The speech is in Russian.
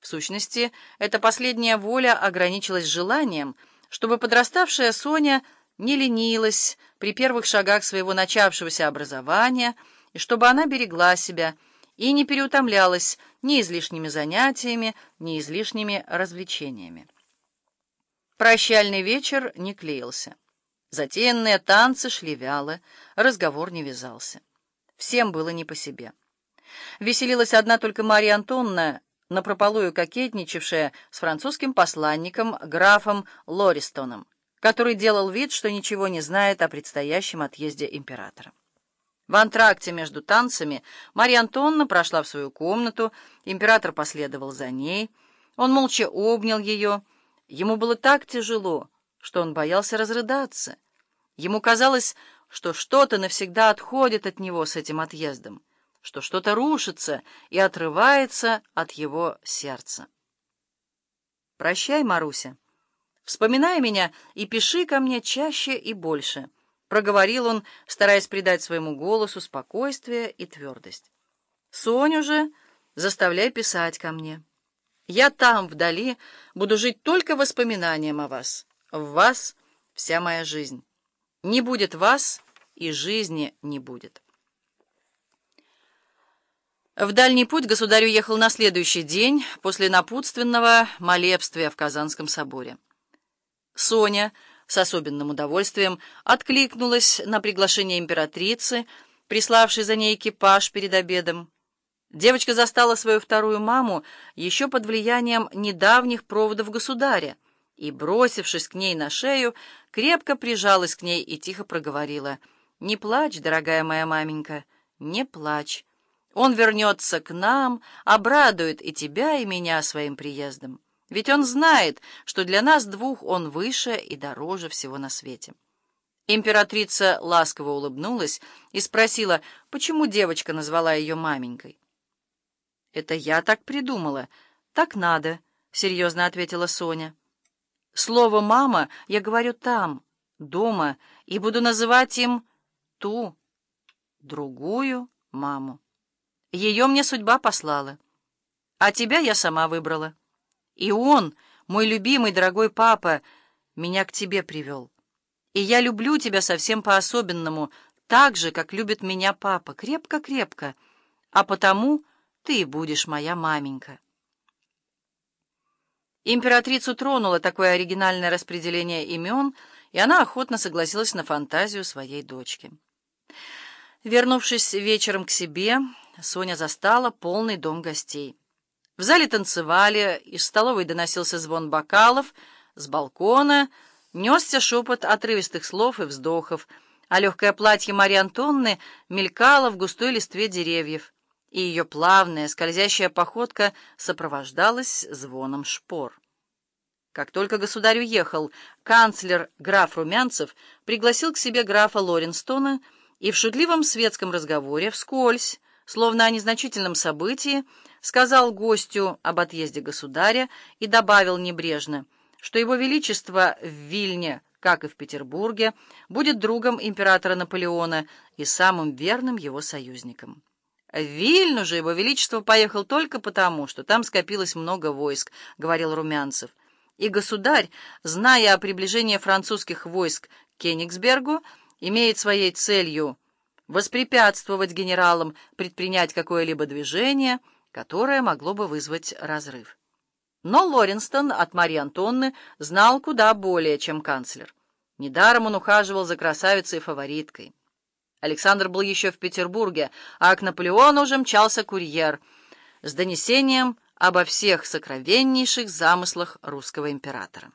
В сущности, эта последняя воля ограничилась желанием, чтобы подраставшая Соня не ленилась при первых шагах своего начавшегося образования, и чтобы она берегла себя и не переутомлялась ни излишними занятиями, ни излишними развлечениями. Прощальный вечер не клеился. Затеянные танцы шли вяло, разговор не вязался. Всем было не по себе. Веселилась одна только Марья Антонна, напропалую кокетничавшая с французским посланником графом Лористоном, который делал вид, что ничего не знает о предстоящем отъезде императора. В антракте между танцами Марья Антонна прошла в свою комнату, император последовал за ней, он молча обнял ее. Ему было так тяжело, что он боялся разрыдаться. Ему казалось, что что-то навсегда отходит от него с этим отъездом что что-то рушится и отрывается от его сердца. «Прощай, Маруся. Вспоминай меня и пиши ко мне чаще и больше», — проговорил он, стараясь придать своему голосу спокойствие и твердость. «Соню же заставляй писать ко мне. Я там, вдали, буду жить только воспоминанием о вас. В вас вся моя жизнь. Не будет вас, и жизни не будет». В дальний путь государь уехал на следующий день после напутственного молебствия в Казанском соборе. Соня с особенным удовольствием откликнулась на приглашение императрицы, приславшей за ней экипаж перед обедом. Девочка застала свою вторую маму еще под влиянием недавних проводов государя и, бросившись к ней на шею, крепко прижалась к ней и тихо проговорила «Не плачь, дорогая моя маменька, не плачь». Он вернется к нам, обрадует и тебя, и меня своим приездом. Ведь он знает, что для нас двух он выше и дороже всего на свете. Императрица ласково улыбнулась и спросила, почему девочка назвала ее маменькой. «Это я так придумала. Так надо», — серьезно ответила Соня. «Слово «мама» я говорю там, дома, и буду называть им ту, другую маму». Ее мне судьба послала. А тебя я сама выбрала. И он, мой любимый, дорогой папа, меня к тебе привел. И я люблю тебя совсем по-особенному, так же, как любит меня папа, крепко-крепко. А потому ты и будешь моя маменька. Императрицу тронуло такое оригинальное распределение имен, и она охотно согласилась на фантазию своей дочки. Вернувшись вечером к себе, Соня застала полный дом гостей. В зале танцевали, из столовой доносился звон бокалов, с балкона несся шепот отрывистых слов и вздохов, а легкое платье Марьи Антонны мелькало в густой листве деревьев, и ее плавная скользящая походка сопровождалась звоном шпор. Как только государь уехал, канцлер граф Румянцев пригласил к себе графа Лоренстона и в шутливом светском разговоре вскользь, словно о незначительном событии, сказал гостю об отъезде государя и добавил небрежно, что его величество в Вильне, как и в Петербурге, будет другом императора Наполеона и самым верным его союзником. В Вильну же его величество поехал только потому, что там скопилось много войск, говорил Румянцев. И государь, зная о приближении французских войск к Кенигсбергу, имеет своей целью воспрепятствовать генералам предпринять какое-либо движение, которое могло бы вызвать разрыв. Но Лоренстон от Марьи Антонны знал куда более, чем канцлер. Недаром он ухаживал за красавицей-фавориткой. Александр был еще в Петербурге, а к Наполеону уже мчался курьер с донесением обо всех сокровеннейших замыслах русского императора.